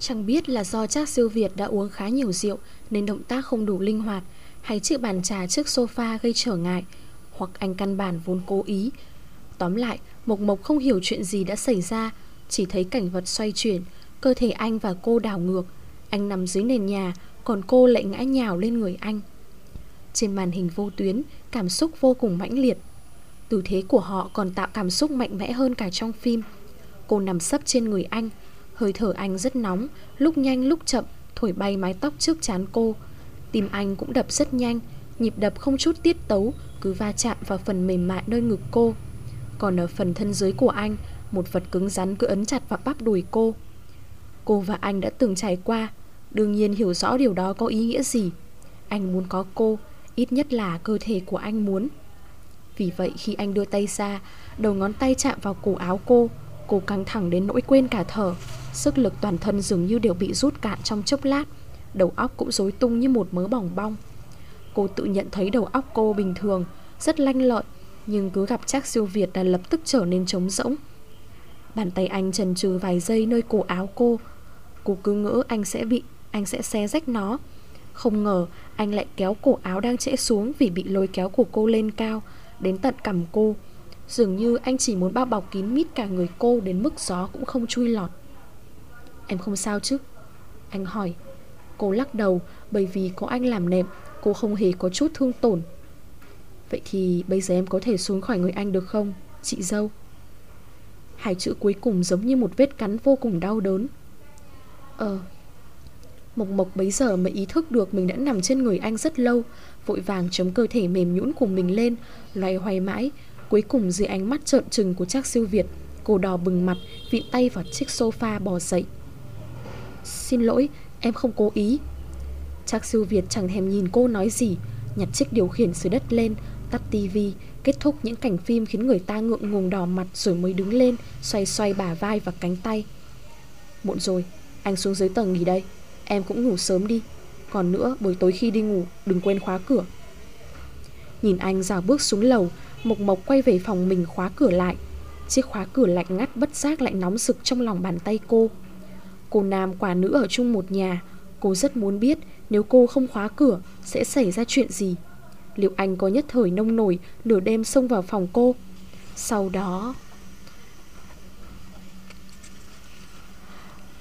Chẳng biết là do chắc siêu Việt đã uống khá nhiều rượu Nên động tác không đủ linh hoạt, Hay chiếc bàn trà trước sofa gây trở ngại, Hoặc anh căn bản vốn cố ý. Tóm lại, Mộc Mộc không hiểu chuyện gì đã xảy ra, Chỉ thấy cảnh vật xoay chuyển, Cơ thể anh và cô đảo ngược. Anh nằm dưới nền nhà, Còn cô lại ngã nhào lên người anh. Trên màn hình vô tuyến, Cảm xúc vô cùng mãnh liệt. Tư thế của họ còn tạo cảm xúc mạnh mẽ hơn cả trong phim. Cô nằm sấp trên người anh Hơi thở anh rất nóng, Lúc nhanh lúc chậm, Thổi bay mái tóc trước chán cô. Tim anh cũng đập rất nhanh, Nhịp đập không chút tiết tấu, Cứ va chạm vào phần mềm mại nơi ngực cô. Còn ở phần thân dưới của anh, Một vật cứng rắn cứ ấn chặt vào bắp đùi cô. Cô và anh đã từng trải qua, Đương nhiên hiểu rõ điều đó có ý nghĩa gì. Anh muốn có cô, Ít nhất là cơ thể của anh muốn. Vì vậy khi anh đưa tay ra, Đầu ngón tay chạm vào cổ áo cô Cô căng thẳng đến nỗi quên cả thở. Sức lực toàn thân dường như đều bị rút cạn trong chốc lát. Đầu óc cũng rối tung như một mớ bỏng bong. Cô tự nhận thấy đầu óc cô bình thường, Rất lanh lợi, Nhưng cứ gặp chắc siêu Việt là lập tức trở nên trống rỗng. Bàn tay anh trần trừ vài giây nơi cổ áo cô. Cô cứ ngỡ anh sẽ bị, Anh sẽ xé rách nó. Không ngờ, anh lại kéo cổ áo đang trễ xuống Vì bị lôi kéo của cô lên cao, Đến tận cằm cô. Dường như anh chỉ muốn bao bọc kín mít cả người cô Đến mức gió cũng không chui lọt. Em không sao chứ? Anh hỏi. Cô lắc đầu, bởi vì có anh làm nệm, Cô không hề có chút thương tổn. Vậy thì bây giờ em có thể xuống khỏi người anh được không, Chị dâu? Hai chữ cuối cùng giống như một vết cắn vô cùng đau đớn. Ờ. Mộc Mộc bấy giờ mới ý thức được mình đã nằm trên người anh rất lâu, Vội vàng chống cơ thể mềm nhũn của mình lên, Loay hoay mãi. Cuối cùng dưới ánh mắt trợn trừng của trác siêu Việt, Cô đỏ bừng mặt, Vịn tay vào chiếc sofa bò dậy. Xin lỗi, Em không cố ý. Chắc siêu Việt chẳng thèm nhìn cô nói gì, Nhặt chiếc điều khiển dưới đất lên, Tắt tivi Kết thúc những cảnh phim khiến người ta ngượng ngùng đỏ mặt Rồi mới đứng lên, Xoay xoay bả vai và cánh tay. Muộn rồi, Anh xuống dưới tầng nghỉ đây, Em cũng ngủ sớm đi. Còn nữa, buổi tối khi đi ngủ, Đừng quên khóa cửa. Nhìn anh rào bước xuống lầu, Mộc Mộc quay về phòng mình khóa cửa lại. Chiếc khóa cửa lạnh ngắt bất giác lại nóng sực trong lòng bàn tay cô. Cô nam quả nữ ở chung một nhà. Cô rất muốn biết nếu cô không khóa cửa sẽ xảy ra chuyện gì? Liệu anh có nhất thời nông nổi nửa đêm xông vào phòng cô? Sau đó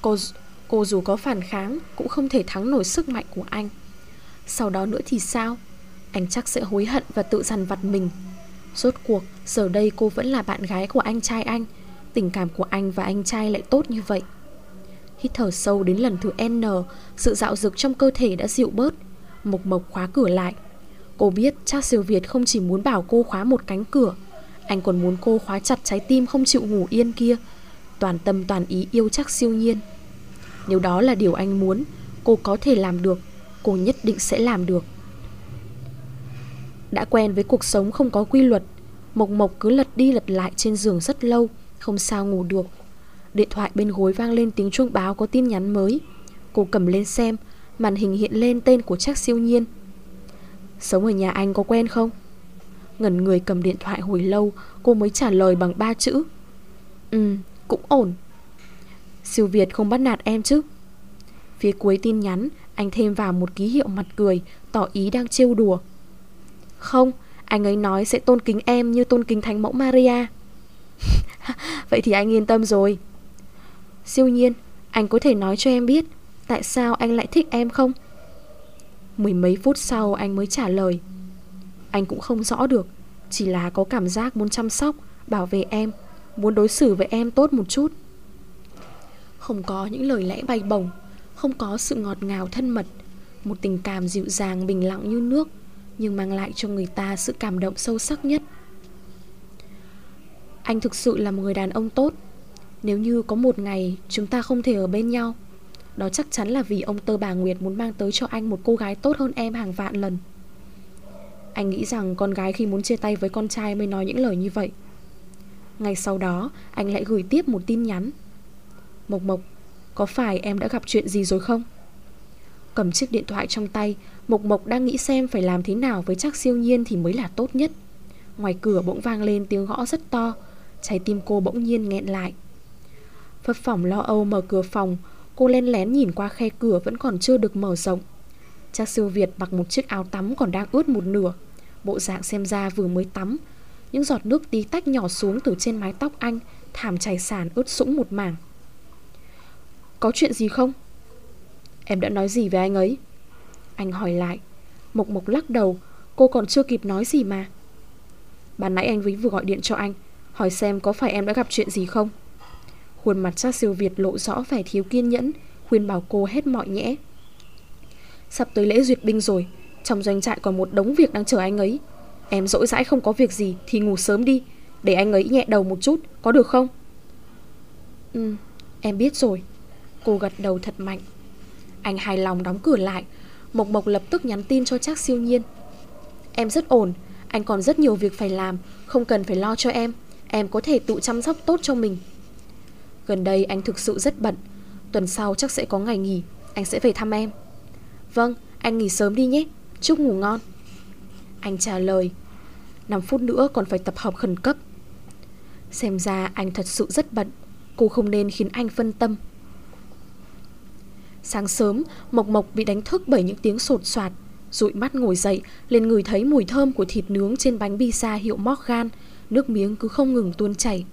Cô, cô dù có phản kháng cũng không thể thắng nổi sức mạnh của anh. Sau đó nữa thì sao? Anh chắc sẽ hối hận và tự dằn vặt mình. Rốt cuộc giờ đây cô vẫn là bạn gái của anh trai anh. Tình cảm của anh và anh trai lại tốt như vậy. Hít thở sâu đến lần thứ N, Sự dạo dực trong cơ thể đã dịu bớt, Mộc mộc khóa cửa lại. Cô biết cha siêu Việt không chỉ muốn bảo cô khóa một cánh cửa, Anh còn muốn cô khóa chặt trái tim không chịu ngủ yên kia. Toàn tâm toàn ý yêu chắc siêu nhiên. Nếu đó là điều anh muốn, Cô có thể làm được, Cô nhất định sẽ làm được. Đã quen với cuộc sống không có quy luật, Mộc mộc cứ lật đi lật lại trên giường rất lâu, Không sao ngủ được. Điện thoại bên gối vang lên tiếng chuông báo có tin nhắn mới. Cô cầm lên xem Màn hình hiện lên tên của Trác siêu nhiên. Sống ở nhà anh có quen không? Ngần người cầm điện thoại hồi lâu Cô mới trả lời bằng ba chữ. Ừ, cũng ổn. Siêu Việt không bắt nạt em chứ? Phía cuối tin nhắn Anh thêm vào một ký hiệu mặt cười Tỏ ý đang trêu đùa. Không, anh ấy nói sẽ tôn kính em Như tôn kính thánh mẫu Maria. Vậy thì anh yên tâm rồi. Siêu nhiên, Anh có thể nói cho em biết Tại sao anh lại thích em không? Mười mấy phút sau anh mới trả lời. Anh cũng không rõ được, Chỉ là có cảm giác muốn chăm sóc, Bảo vệ em, Muốn đối xử với em tốt một chút. Không có những lời lẽ bay bổng, Không có sự ngọt ngào thân mật, Một tình cảm dịu dàng bình lặng như nước, Nhưng mang lại cho người ta sự cảm động sâu sắc nhất. Anh thực sự là một người đàn ông tốt nếu như có một ngày chúng ta không thể ở bên nhau, Đó chắc chắn là vì ông tơ bà Nguyệt muốn mang tới cho anh một cô gái tốt hơn em hàng vạn lần. Anh nghĩ rằng con gái khi muốn chia tay với con trai mới nói những lời như vậy. Ngay sau đó, anh lại gửi tiếp một tin nhắn. Mộc Mộc, Có phải em đã gặp chuyện gì rồi không? Cầm chiếc điện thoại trong tay, Mộc Mộc đang nghĩ xem phải làm thế nào với chắc siêu nhiên thì mới là tốt nhất. Ngoài cửa bỗng vang lên tiếng gõ rất to, Trái tim cô bỗng nhiên nghẹn lại. Phật phỏng lo âu mở cửa phòng, Cô len lén nhìn qua khe cửa vẫn còn chưa được mở rộng. Cha siêu Việt mặc một chiếc áo tắm còn đang ướt một nửa. Bộ dạng xem ra vừa mới tắm. Những giọt nước tí tách nhỏ xuống từ trên mái tóc anh, Thảm chảy sàn ướt sũng một mảng. Có chuyện gì không? Em đã nói gì với anh ấy? Anh hỏi lại. Mộc Mộc lắc đầu, Cô còn chưa kịp nói gì mà. Ban nãy anh Vĩnh vừa gọi điện cho anh, Hỏi xem có phải em đã gặp chuyện gì không? Khuôn mặt cha siêu Việt lộ rõ vẻ thiếu kiên nhẫn Khuyên bảo cô hết mọi nhẽ. Sắp tới lễ duyệt binh rồi Trong doanh trại còn một đống việc đang chờ anh ấy. Em dỗi dãi không có việc gì Thì ngủ sớm đi Để anh ấy nhẹ đầu một chút Có được không? Ừ em biết rồi. Cô gật đầu thật mạnh. Anh hài lòng đóng cửa lại Mộc Mộc lập tức nhắn tin cho Trác siêu nhiên. Em rất ổn Anh còn rất nhiều việc phải làm Không cần phải lo cho em. Em có thể tự chăm sóc tốt cho mình Gần đây anh thực sự rất bận. Tuần sau chắc sẽ có ngày nghỉ Anh sẽ về thăm em. Vâng, anh nghỉ sớm đi nhé. Chúc ngủ ngon. Anh trả lời. 5 phút nữa còn phải tập hợp khẩn cấp. Xem ra anh thật sự rất bận. Cô không nên khiến anh phân tâm. Sáng sớm Mộc Mộc bị đánh thức bởi những tiếng sột soạt. Rụi mắt ngồi dậy lên người thấy mùi thơm của thịt nướng trên bánh pizza hiệu Morgan. Nước miếng cứ không ngừng tuôn chảy.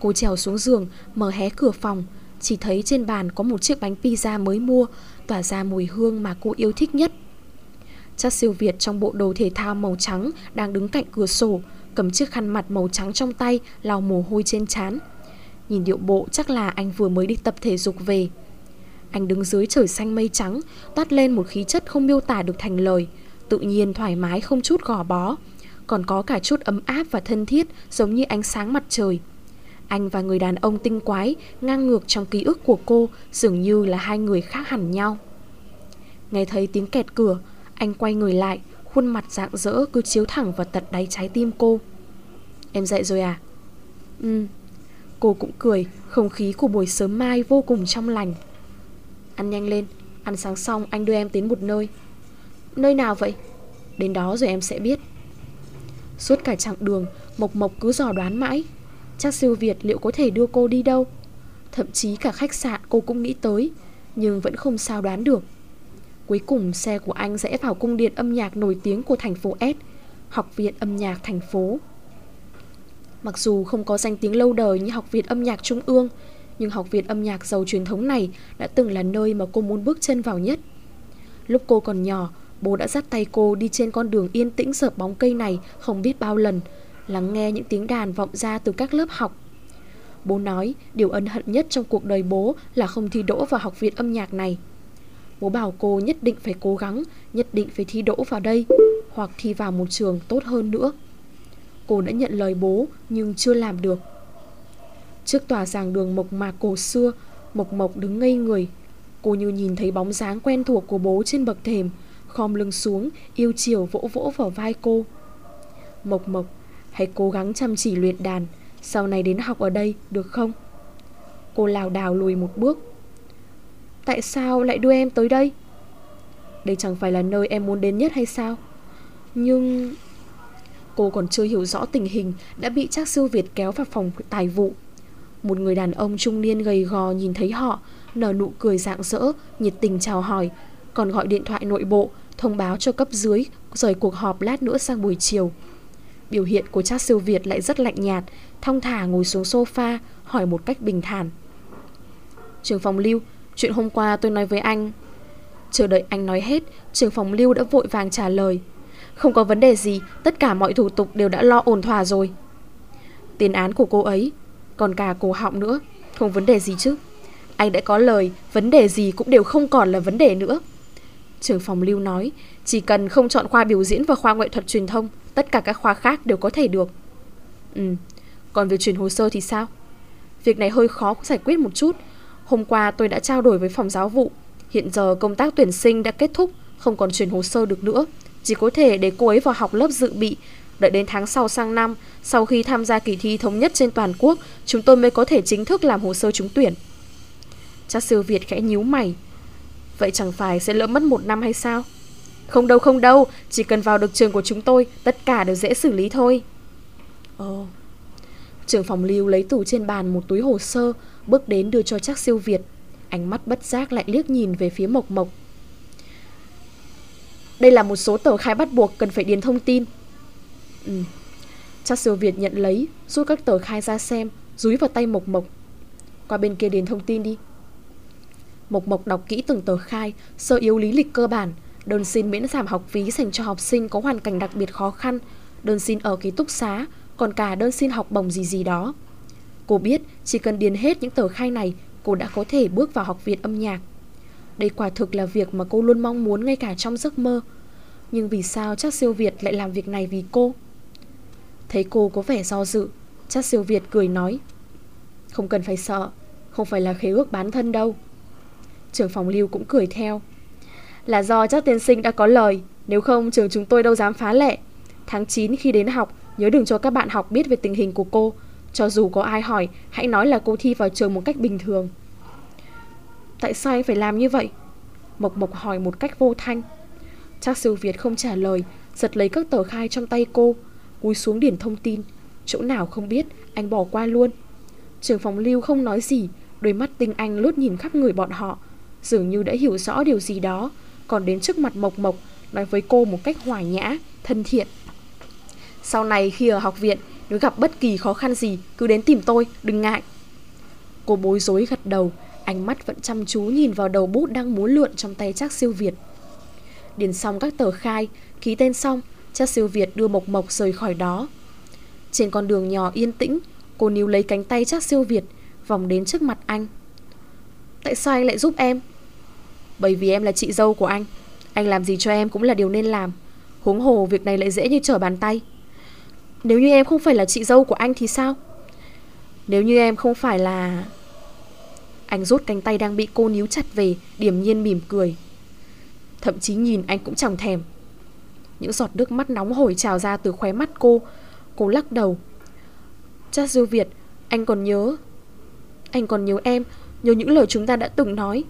Cô trèo xuống giường, Mở hé cửa phòng. Chỉ thấy trên bàn có một chiếc bánh pizza mới mua, Tỏa ra mùi hương mà cô yêu thích nhất. Chắc siêu Việt trong bộ đồ thể thao màu trắng Đang đứng cạnh cửa sổ, Cầm chiếc khăn mặt màu trắng trong tay, lau mồ hôi trên trán. Nhìn điệu bộ, chắc là anh vừa mới đi tập thể dục về. Anh đứng dưới trời xanh mây trắng, Toát lên một khí chất không miêu tả được thành lời. Tự nhiên thoải mái không chút gò bó. Còn có cả chút ấm áp và thân thiết, Giống như ánh sáng mặt trời anh và người đàn ông tinh quái ngang ngược trong ký ức của cô dường như là hai người khác hẳn nhau. Nghe thấy tiếng kẹt cửa, anh quay người lại, khuôn mặt rạng rỡ cứ chiếu thẳng vào tận đáy trái tim cô. Em dậy rồi à? Ừ. Cô cũng cười, không khí của buổi sớm mai vô cùng trong lành. Ăn nhanh lên, ăn sáng xong anh đưa em đến một nơi. Nơi nào vậy? Đến đó rồi em sẽ biết. Suốt cả chặng đường, Mộc Mộc cứ dò đoán mãi Chắc siêu Việt liệu có thể đưa cô đi đâu? Thậm chí cả khách sạn cô cũng nghĩ tới Nhưng vẫn không sao đoán được. Cuối cùng xe của anh rẽ vào cung điện âm nhạc nổi tiếng của thành phố S Học viện âm nhạc thành phố. Mặc dù không có danh tiếng lâu đời như Học viện âm nhạc Trung ương Nhưng Học viện âm nhạc giàu truyền thống này đã từng là nơi mà cô muốn bước chân vào nhất. Lúc cô còn nhỏ, bố đã dắt tay cô đi trên con đường yên tĩnh dợp bóng cây này không biết bao lần lắng nghe những tiếng đàn vọng ra từ các lớp học. Bố nói điều ân hận nhất trong cuộc đời bố là không thi đỗ vào học viện âm nhạc này. Bố bảo cô nhất định phải cố gắng, nhất định phải thi đỗ vào đây, hoặc thi vào một trường tốt hơn nữa. Cô đã nhận lời bố nhưng chưa làm được. Trước tòa giảng đường mộc mạc cổ xưa, Mộc Mộc đứng ngây người. Cô như nhìn thấy bóng dáng quen thuộc của bố trên bậc thềm, khom lưng xuống, yêu chiều vỗ vỗ vào vai cô. Mộc Mộc, Hãy cố gắng chăm chỉ luyện đàn. Sau này đến học ở đây, được không? Cô lào đào lùi một bước. Tại sao lại đưa em tới đây? Đây chẳng phải là nơi em muốn đến nhất hay sao? Nhưng Cô còn chưa hiểu rõ tình hình Đã bị Trác Siêu Việt kéo vào phòng tài vụ. Một người đàn ông trung niên gầy gò nhìn thấy họ, Nở nụ cười rạng rỡ, Nhiệt tình chào hỏi, Còn gọi điện thoại nội bộ, Thông báo cho cấp dưới, Rời cuộc họp lát nữa sang buổi chiều. Biểu hiện của cha siêu Việt lại rất lạnh nhạt, Thong thả ngồi xuống sofa, Hỏi một cách bình thản. Trường phòng lưu, Chuyện hôm qua tôi nói với anh. Chờ đợi anh nói hết, Trường phòng lưu đã vội vàng trả lời. Không có vấn đề gì, Tất cả mọi thủ tục đều đã lo ổn thỏa rồi. Tiền án của cô ấy, Còn cả cổ họng nữa, Không vấn đề gì chứ. Anh đã có lời, Vấn đề gì cũng đều không còn là vấn đề nữa. Trường phòng lưu nói, Chỉ cần không chọn khoa biểu diễn và khoa nghệ thuật truyền thông Tất cả các khoa khác đều có thể được. Ừ Còn việc chuyển hồ sơ thì sao? Việc này hơi khó giải quyết một chút. Hôm qua tôi đã trao đổi với phòng giáo vụ. Hiện giờ công tác tuyển sinh đã kết thúc, Không còn chuyển hồ sơ được nữa. Chỉ có thể để cô ấy vào học lớp dự bị. Đợi đến tháng sau sang năm, Sau khi tham gia kỳ thi thống nhất trên toàn quốc, Chúng tôi mới có thể chính thức làm hồ sơ trúng tuyển. Cha siêu Việt khẽ nhíu mày. Vậy chẳng phải sẽ lỡ mất một năm hay sao? Không đâu không đâu. Chỉ cần vào được trường của chúng tôi Tất cả đều dễ xử lý thôi. Ồ oh. Trường phòng lưu lấy tủ trên bàn một túi hồ sơ Bước đến đưa cho chắc siêu Việt. Ánh mắt bất giác lại liếc nhìn về phía Mộc Mộc. Đây là một số tờ khai bắt buộc cần phải điền thông tin. Ừ. Chắc siêu Việt nhận lấy Rút các tờ khai ra xem Rúi vào tay Mộc Mộc. Qua bên kia điền thông tin đi. Mộc Mộc đọc kỹ từng tờ khai Sơ yếu lý lịch cơ bản Đơn xin miễn giảm học phí dành cho học sinh có hoàn cảnh đặc biệt khó khăn, Đơn xin ở ký túc xá, Còn cả đơn xin học bổng gì gì đó. Cô biết chỉ cần điền hết những tờ khai này, Cô đã có thể bước vào học viện âm nhạc. Đây quả thực là việc mà cô luôn mong muốn ngay cả trong giấc mơ. Nhưng vì sao chắc siêu Việt lại làm việc này vì cô? Thấy cô có vẻ do dự, Chắc siêu Việt cười nói, Không cần phải sợ, Không phải là khế ước bán thân đâu. Trưởng phòng lưu cũng cười theo là do chắc tiên sinh đã có lời. Nếu không, trường chúng tôi đâu dám phá lệ. Tháng 9 khi đến học, Nhớ đừng cho các bạn học biết về tình hình của cô. Cho dù có ai hỏi, Hãy nói là cô thi vào trường một cách bình thường. Tại sao anh phải làm như vậy? Mộc Mộc hỏi một cách vô thanh. Chắc siêu Việt không trả lời, Giật lấy các tờ khai trong tay cô, Cúi xuống điển thông tin. Chỗ nào không biết, anh bỏ qua luôn. Trường phòng lưu không nói gì, Đôi mắt tinh anh lướt nhìn khắp người bọn họ. Dường như đã hiểu rõ điều gì đó. Còn đến trước mặt Mộc Mộc Nói với cô một cách hòa nhã, thân thiện. Sau này khi ở học viện Nếu gặp bất kỳ khó khăn gì Cứ đến tìm tôi, đừng ngại. Cô bối rối gật đầu Ánh mắt vẫn chăm chú nhìn vào đầu bút đang múa lượn trong tay chắc siêu Việt. Điền xong các tờ khai Ký tên xong Chắc siêu Việt đưa Mộc Mộc rời khỏi đó. Trên con đường nhỏ yên tĩnh Cô níu lấy cánh tay chắc siêu Việt Vòng đến trước mặt anh. Tại sao anh lại giúp em? Bởi vì em là chị dâu của anh. Anh làm gì cho em cũng là điều nên làm. Huống hồ việc này lại dễ như trở bàn tay. Nếu như em không phải là chị dâu của anh thì sao? Nếu như em không phải là Anh rút cánh tay đang bị cô níu chặt về Điểm nhiên mỉm cười. Thậm chí nhìn anh cũng chẳng thèm. Những giọt nước mắt nóng hổi trào ra từ khóe mắt cô. Cô lắc đầu. Chắc dư Việt, Anh còn nhớ Anh còn nhớ em, Nhớ những lời chúng ta đã từng nói.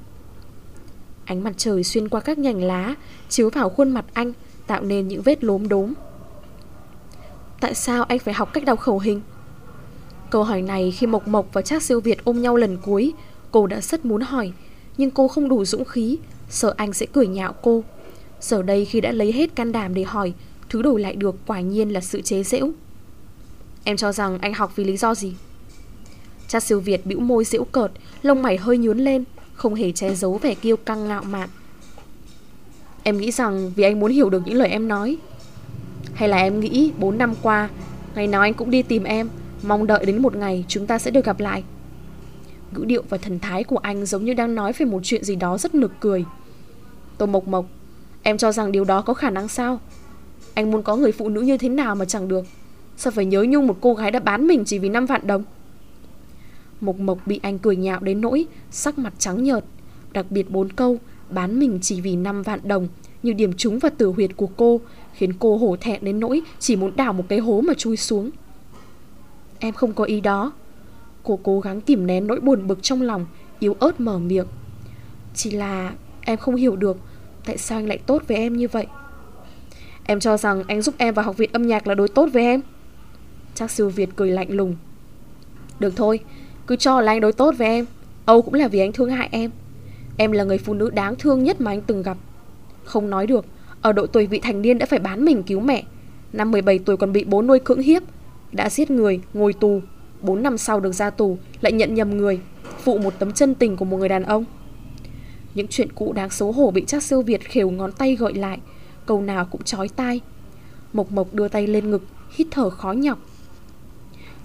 Ánh mặt trời xuyên qua các nhành lá, Chiếu vào khuôn mặt anh, Tạo nên những vết lốm đốm. Tại sao anh phải học cách đọc khẩu hình? Câu hỏi này khi Mộc Mộc và Trác Siêu Việt ôm nhau lần cuối, Cô đã rất muốn hỏi, Nhưng cô không đủ dũng khí, Sợ anh sẽ cười nhạo cô. Giờ đây khi đã lấy hết can đảm để hỏi, Thứ đổi lại được quả nhiên là sự chế giễu. Em cho rằng anh học vì lý do gì? Cha siêu Việt bĩu môi giễu cợt, Lông mày hơi nhướn lên. Không hề che giấu vẻ kiêu căng ngạo mạn. Em nghĩ rằng vì anh muốn hiểu được những lời em nói. Hay là em nghĩ 4 năm qua, Ngày nào anh cũng đi tìm em, Mong đợi đến một ngày chúng ta sẽ được gặp lại. Ngữ điệu và thần thái của anh Giống như đang nói về một chuyện gì đó rất nực cười. Tô Mộc Mộc, Em cho rằng điều đó có khả năng sao? Anh muốn có người phụ nữ như thế nào mà chẳng được? Sao phải nhớ nhung một cô gái đã bán mình chỉ vì 5 vạn đồng? Mộc Mộc bị anh cười nhạo đến nỗi Sắc mặt trắng nhợt. Đặc biệt bốn câu, Bán mình chỉ vì 5 vạn đồng Như điểm trúng vào tử huyệt của cô, Khiến cô hổ thẹn đến nỗi Chỉ muốn đào một cái hố mà chui xuống. Em không có ý đó. Cô cố gắng kìm nén nỗi buồn bực trong lòng, Yếu ớt mở miệng. Chỉ là em không hiểu được, Tại sao anh lại tốt với em như vậy? Em cho rằng anh giúp em vào học viện âm nhạc là đối tốt với em. Chắc siêu Việt cười lạnh lùng. Được thôi cứ cho là anh đối tốt với em. Âu cũng là vì anh thương hại em. Em là người phụ nữ đáng thương nhất mà anh từng gặp. Không nói được Ở độ tuổi vị thành niên đã phải bán mình cứu mẹ. Năm 17 tuổi còn bị bố nuôi cưỡng hiếp. Đã giết người, ngồi tù. 4 năm sau được ra tù Lại nhận nhầm người Phụ một tấm chân tình của một người đàn ông. Những chuyện cũ đáng xấu hổ bị chắc siêu Việt khều ngón tay gợi lại Câu nào cũng chói tai. Mộc Mộc đưa tay lên ngực Hít thở khó nhọc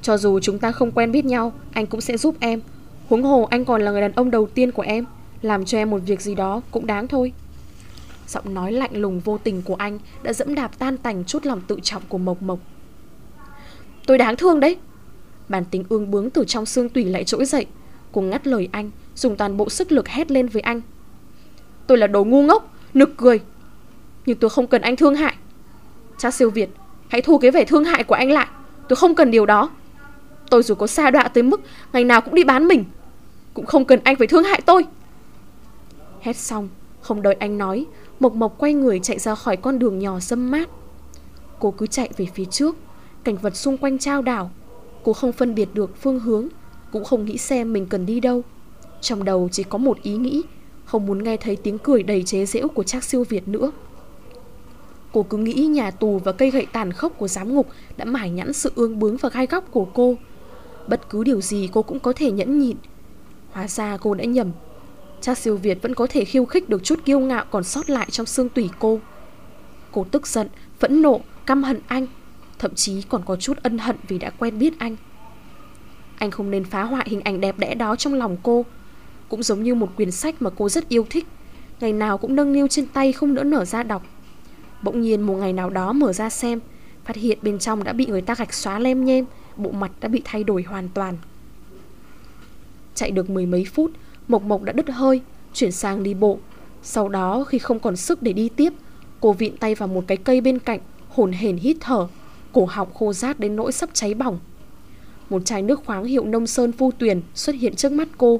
cho dù chúng ta không quen biết nhau Anh cũng sẽ giúp em. Huống hồ anh còn là người đàn ông đầu tiên của em Làm cho em một việc gì đó cũng đáng thôi. Giọng nói lạnh lùng vô tình của anh Đã dẫm đạp tan tành chút lòng tự trọng của Mộc Mộc. Tôi đáng thương đấy. Bản tính ương bướng từ trong xương tủy lại trỗi dậy Cô ngắt lời anh Dùng toàn bộ sức lực hét lên với anh. Tôi là đồ ngu ngốc, nực cười. Nhưng tôi không cần anh thương hại. Cha siêu Việt Hãy thu cái vẻ thương hại của anh lại. Tôi không cần điều đó. Tôi dù có xa đọa tới mức Ngày nào cũng đi bán mình, Cũng không cần anh phải thương hại tôi. Hét xong, Không đợi anh nói, Mộc Mộc quay người chạy ra khỏi con đường nhỏ dâm mát. Cô cứ chạy về phía trước, Cảnh vật xung quanh trao đảo. Cô không phân biệt được phương hướng, Cũng không nghĩ xem mình cần đi đâu. Trong đầu chỉ có một ý nghĩ, Không muốn nghe thấy tiếng cười đầy chế giễu của Trác siêu Việt nữa. Cô cứ nghĩ nhà tù và cây gậy tàn khốc của giám ngục Đã mải nhẵn sự ương bướng và gai góc của cô. Bất cứ điều gì cô cũng có thể nhẫn nhịn. Hóa ra cô đã nhầm. Cha siêu Việt vẫn có thể khiêu khích được chút kiêu ngạo còn sót lại trong xương tủy cô. Cô tức giận, phẫn nộ, căm hận anh Thậm chí còn có chút ân hận vì đã quen biết anh. Anh không nên phá hoại hình ảnh đẹp đẽ đó trong lòng cô. Cũng giống như một quyển sách mà cô rất yêu thích Ngày nào cũng nâng niu trên tay không đỡ nở ra đọc. Bỗng nhiên một ngày nào đó mở ra xem Phát hiện bên trong đã bị người ta gạch xóa lem nhem. Bộ mặt đã bị thay đổi hoàn toàn. Chạy được mười mấy phút, Mộc Mộc đã đứt hơi, Chuyển sang đi bộ. Sau đó, khi không còn sức để đi tiếp, Cô vịn tay vào một cái cây bên cạnh, Hồn hển hít thở, Cổ họng khô rát đến nỗi sắp cháy bỏng. Một chai nước khoáng hiệu nông sơn phu tuyền Xuất hiện trước mắt cô.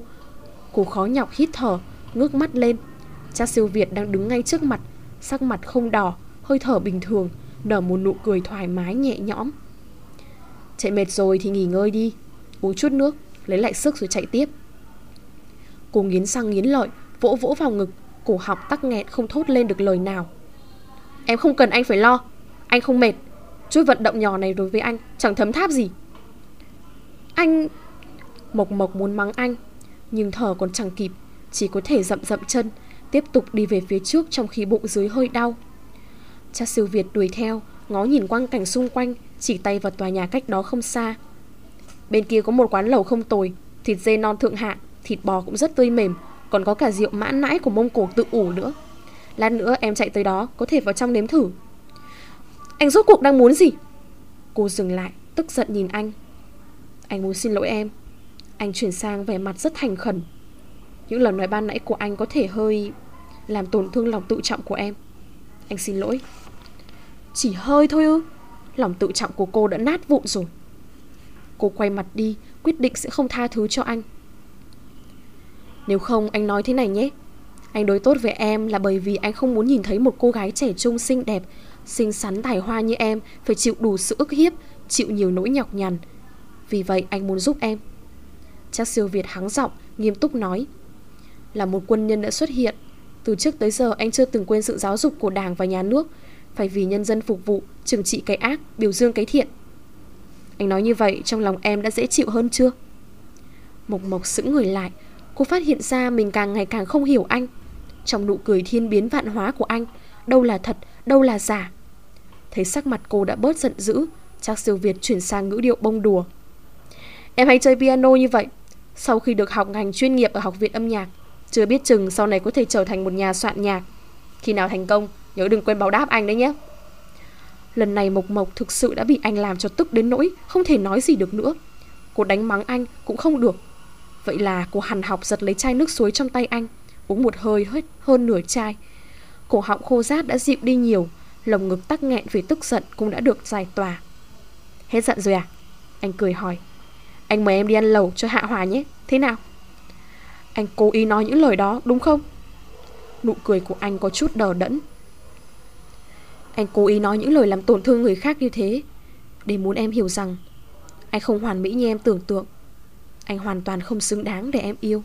Cô khó nhọc hít thở, Ngước mắt lên. Cha siêu Việt đang đứng ngay trước mặt, Sắc mặt không đỏ, Hơi thở bình thường, Nở một nụ cười thoải mái nhẹ nhõm. Chạy mệt rồi thì nghỉ ngơi đi. Uống chút nước, Lấy lại sức rồi chạy tiếp. Cô nghiến răng nghiến lợi, Vỗ vỗ vào ngực. Cổ họng tắc nghẹn không thốt lên được lời nào. Em không cần anh phải lo, Anh không mệt. Chút vận động nhỏ này đối với anh, Chẳng thấm tháp gì. Anh Mộc Mộc muốn mắng anh, Nhưng thở còn chẳng kịp, Chỉ có thể dậm dậm chân, Tiếp tục đi về phía trước trong khi bụng dưới hơi đau. Cha siêu Việt đuổi theo, Ngó nhìn quang cảnh xung quanh chỉ tay vào tòa nhà cách đó không xa. Bên kia có một quán lẩu không tồi, Thịt dê non thượng hạng Thịt bò cũng rất tươi mềm, Còn có cả rượu mãn nãi của Mông Cổ tự ủ nữa. Lát nữa em chạy tới đó, Có thể vào trong nếm thử. Anh rốt cuộc đang muốn gì? Cô dừng lại, tức giận nhìn anh. Anh muốn xin lỗi em. Anh chuyển sang vẻ mặt rất thành khẩn. Những lời nói ban nãy của anh có thể hơi Làm tổn thương lòng tự trọng của em. Anh xin lỗi. Chỉ hơi thôi ư? Lòng tự trọng của cô đã nát vụn rồi. Cô quay mặt đi, Quyết định sẽ không tha thứ cho anh. Nếu không, anh nói thế này nhé. Anh đối tốt với em là bởi vì anh không muốn nhìn thấy một cô gái trẻ trung xinh đẹp, Xinh xắn tài hoa như em Phải chịu đủ sự ức hiếp, Chịu nhiều nỗi nhọc nhằn. Vì vậy, anh muốn giúp em. Chắc siêu Việt hắng giọng, Nghiêm túc nói, Là một quân nhân đã xuất hiện. Từ trước tới giờ, anh chưa từng quên sự giáo dục của đảng và nhà nước. Phải vì nhân dân phục vụ Trừng trị cái ác Biểu dương cái thiện. Anh nói như vậy trong lòng em đã dễ chịu hơn chưa? Mộc Mộc sững người lại. Cô phát hiện ra mình càng ngày càng không hiểu anh. Trong nụ cười thiên biến vạn hóa của anh Đâu là thật, đâu là giả. Thấy sắc mặt cô đã bớt giận dữ Chắc siêu Việt chuyển sang ngữ điệu bông đùa. Em hay chơi piano như vậy. Sau khi được học ngành chuyên nghiệp ở học viện âm nhạc Chưa biết chừng sau này có thể trở thành một nhà soạn nhạc. Khi nào thành công Nhớ đừng quên báo đáp anh đấy nhé. Lần này Mộc Mộc thực sự đã bị anh làm cho tức đến nỗi Không thể nói gì được nữa. Cô đánh mắng anh cũng không được. Vậy là cô hằn học giật lấy chai nước suối trong tay anh, Uống một hơi hết, hơn nửa chai. Cổ họng khô rát đã dịu đi nhiều, Lồng ngực tắc nghẹn vì tức giận cũng đã được giải tỏa. Hết giận rồi à? Anh cười hỏi. Anh mời em đi ăn lẩu cho hạ hòa nhé, Thế nào? Anh cố ý nói những lời đó, đúng không? Nụ cười của anh có chút đờ đẫn anh cố ý nói những lời làm tổn thương người khác như thế, Để muốn em hiểu rằng Anh không hoàn mỹ như em tưởng tượng. Anh hoàn toàn không xứng đáng để em yêu.